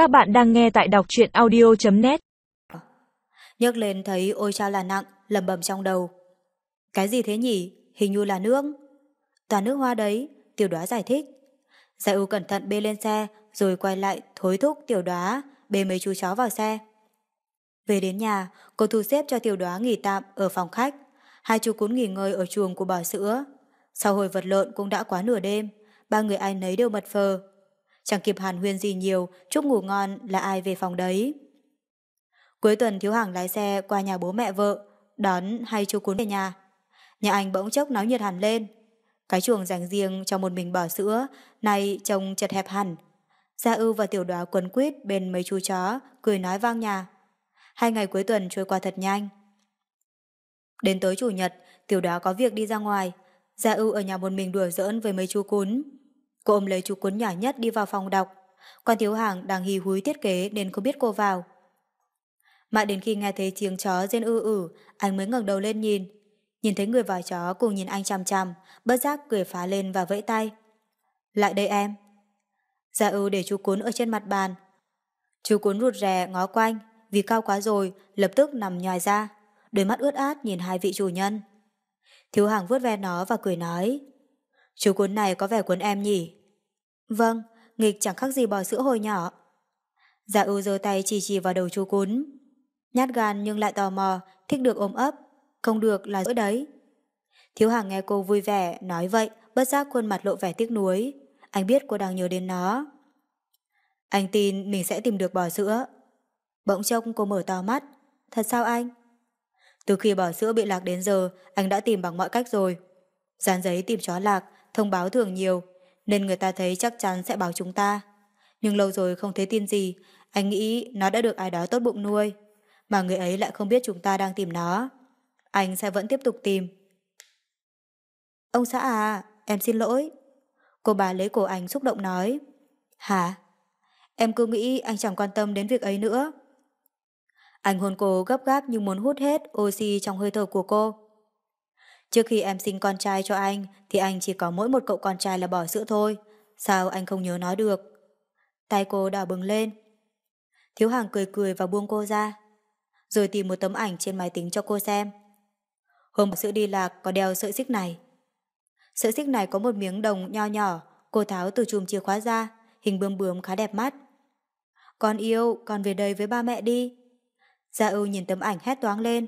Các bạn đang nghe tại đọc truyện audio.net nhấc lên thấy ôi chao là nặng, lầm bầm trong đầu. Cái gì thế nhỉ? Hình như là nước. Toàn nước hoa đấy, tiểu đoá giải thích. Giải ưu cẩn thận bê lên xe, rồi quay lại thối thúc tiểu đoá, bê mấy chú chó vào xe. Về đến nhà, cô thu xếp cho tiểu đoá nghỉ tạm ở phòng khách. Hai chú cún nghỉ ngơi ở chuồng của bò sữa. Sau hồi vật lộn cũng đã quá nửa đêm, ba người ai nấy đều mật phờ. Chẳng kịp hàn huyên gì nhiều, chúc ngủ ngon là ai về phòng đấy. Cuối tuần thiếu hàng lái xe qua nhà bố mẹ vợ, đón hai chú cún về nhà. Nhà anh bỗng chốc náo nhiệt hẳn lên. Cái chuồng dành riêng cho một mình bò sữa, này trông chật hẹp hẳn. Gia ưu và tiểu đoá quấn quýt bên mấy chú chó, cười nói vang nhà. Hai ngày cuối tuần trôi qua thật nhanh. Đến tối chủ nhật, tiểu đoá có việc đi ra ngoài. Gia ưu ở nhà một mình đùa giỡn với mấy chú cún. Cô ôm lấy chú cuốn nhỏ nhất đi vào phòng đọc. Còn thiếu hàng đang hì húi thiết kế nên không biết cô vào. Mãi đến khi nghe thấy tiếng chó rên ư ử, anh mới ngẩng đầu lên nhìn. Nhìn thấy người và chó cùng nhìn anh chằm chằm, bất giác cười phá lên và vẫy tay. Lại đây em. Gia ưu để chú cuốn ở trên mặt bàn. Chú cuốn rụt rè ngó quanh, vì cao quá rồi, lập tức nằm nhòi ra. Đôi mắt ướt át nhìn hai vị chủ nhân. Thiếu hàng vuốt ve nó và cười nói. Chú cuốn này có vẻ cuốn em nhỉ? Vâng, nghịch chẳng khác gì bò sữa hồi nhỏ. Dạ ưu giơ tay chỉ chỉ vào đầu chú cún. Nhát gan nhưng lại tò mò, thích được ôm ấp. Không được là dỗi đấy. Thiếu hàng nghe cô vui vẻ, nói vậy, bất giác khuôn mặt lộ vẻ tiếc nuối. Anh biết cô đang nhớ đến nó. Anh tin mình sẽ tìm được bò sữa. Bỗng trông cô mở to mắt. Thật sao anh? Từ khi bò sữa bị lạc đến giờ, anh đã tìm bằng mọi cách rồi. Dán giấy tìm chó lạc, thông báo thường nhiều, nên người ta thấy chắc chắn sẽ báo chúng ta. Nhưng lâu rồi không thấy tin gì, anh nghĩ nó đã được ai đó tốt bụng nuôi. Mà người ấy lại không biết chúng ta đang tìm nó. Anh sẽ vẫn tiếp tục tìm. Ông xã à, em xin lỗi. Cô bà lấy cổ anh xúc động nói. Hả? Em cứ nghĩ anh chẳng quan tâm đến việc ấy nữa. Anh hôn cô gấp gáp như muốn hút hết oxy trong hơi thở của cô. Trước khi em sinh con trai cho anh thì anh chỉ có mỗi một cậu con trai là bỏ sữa thôi. Sao anh không nhớ nói được? Tay cô đỏ bừng lên. Thiếu hàng cười cười và buông cô ra. Rồi tìm một tấm ảnh trên máy tính cho cô xem. Hôm sữa đi lạc có đeo sợi xích này. Sợi xích này có một miếng đồng nho nhỏ, cô tháo từ chùm chìa khóa ra, hình bướm bướm khá đẹp mắt. Con yêu, con về đây với ba mẹ đi. Gia ưu nhìn tấm ảnh hét toáng lên.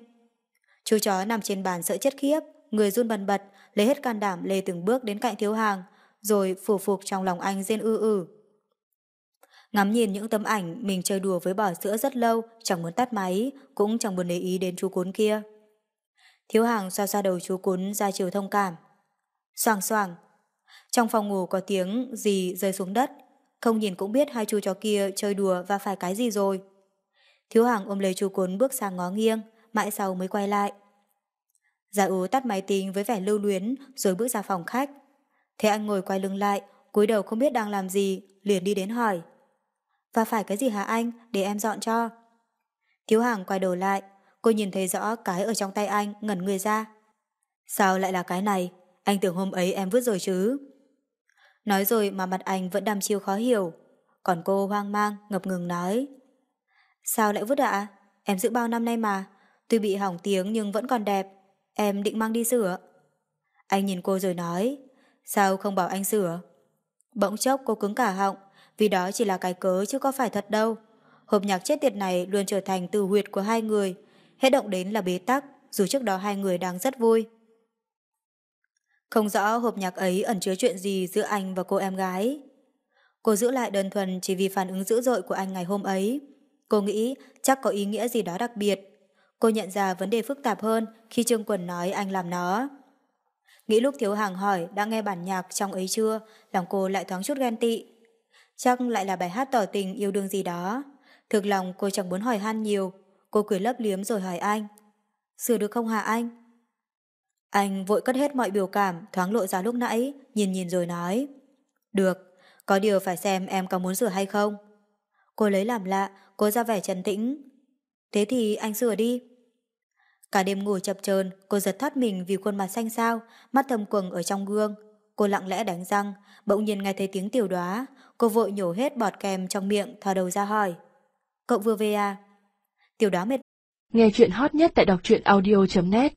Chú chó nằm trên bàn sợ chết khiếp, người run bần bật, lấy hết can đảm lê từng bước đến cạnh thiếu hàng, rồi phủ phục trong lòng anh rên ư ư. Ngắm nhìn những tấm ảnh mình chơi đùa với bò sữa rất lâu, chẳng muốn tắt máy, cũng chẳng muốn để ý đến chú cún kia. Thiếu hàng xoa xoa đầu chú cún ra chiều thông cảm. Soàng soàng. Trong phòng ngủ có tiếng gì rơi xuống đất, không nhìn cũng biết hai chú chó kia chơi đùa và phải cái gì rồi. Thiếu hàng ôm lấy chú cún bước sang ngó nghiêng, mãi sau mới quay lại. Gia ú tắt máy tính với vẻ lưu luyến rồi bước ra phòng khách. Thế anh ngồi quay lưng lại, cúi đầu không biết đang làm gì, liền đi đến hỏi. Và phải cái gì hả anh, để em dọn cho. Thiếu hàng quay đầu lại, cô nhìn thấy rõ cái ở trong tay anh, ngẩn người ra. Sao lại là cái này? Anh tưởng hôm ấy em vứt rồi chứ. Nói rồi mà mặt anh vẫn đăm chiêu khó hiểu. Còn cô hoang mang, ngập ngừng nói. Sao lại vứt ạ? Em giữ bao năm nay mà. Tuy bị hỏng tiếng nhưng vẫn còn đẹp. Em định mang đi sửa. Anh nhìn cô rồi nói. Sao không bảo anh sửa? Bỗng chốc cô cứng cả họng. Vì đó chỉ là cái cớ chứ có phải thật đâu. Hộp nhạc chết tiệt này luôn trở thành từ huyệt của hai người. Hết động đến là bế tắc, dù trước đó hai người đang rất vui. Không rõ hộp nhạc ấy ẩn chứa chuyện gì giữa anh và cô em gái. Cô giữ lại đơn thuần chỉ vì phản ứng dữ dội của anh ngày hôm ấy. Cô nghĩ chắc có ý nghĩa gì đó đặc biệt. Cô nhận ra vấn đề phức tạp hơn khi Trương Quần nói anh làm nó. Nghĩ lúc Thiếu Hàng hỏi đã nghe bản nhạc trong ấy chưa, lòng cô lại thoáng chút ghen tị. Chắc lại là bài hát tỏ tình yêu đương gì đó. Thực lòng cô chẳng muốn hỏi han nhiều. Cô cười lấp liếm rồi hỏi anh. Sửa được không hả anh? Anh vội cất hết mọi biểu cảm thoáng lộ ra lúc nãy, nhìn nhìn rồi nói. Được, có điều phải xem em có muốn sửa hay không. Cô lấy làm lạ, cô ra vẻ trấn tĩnh. Thế thì anh sửa đi. Cả đêm ngủ chập chờn, cô giật thoát mình vì khuôn mặt xanh xao, mắt thâm quầng ở trong gương. Cô lặng lẽ đánh răng, bỗng nhiên nghe thấy tiếng tiểu đóa, cô vội nhổ hết bọt kèm trong miệng, thò đầu ra hỏi. Cậu vừa về à? Tiểu đóa mệt. Nghe chuyện hot nhất tại đọc truyện audio.net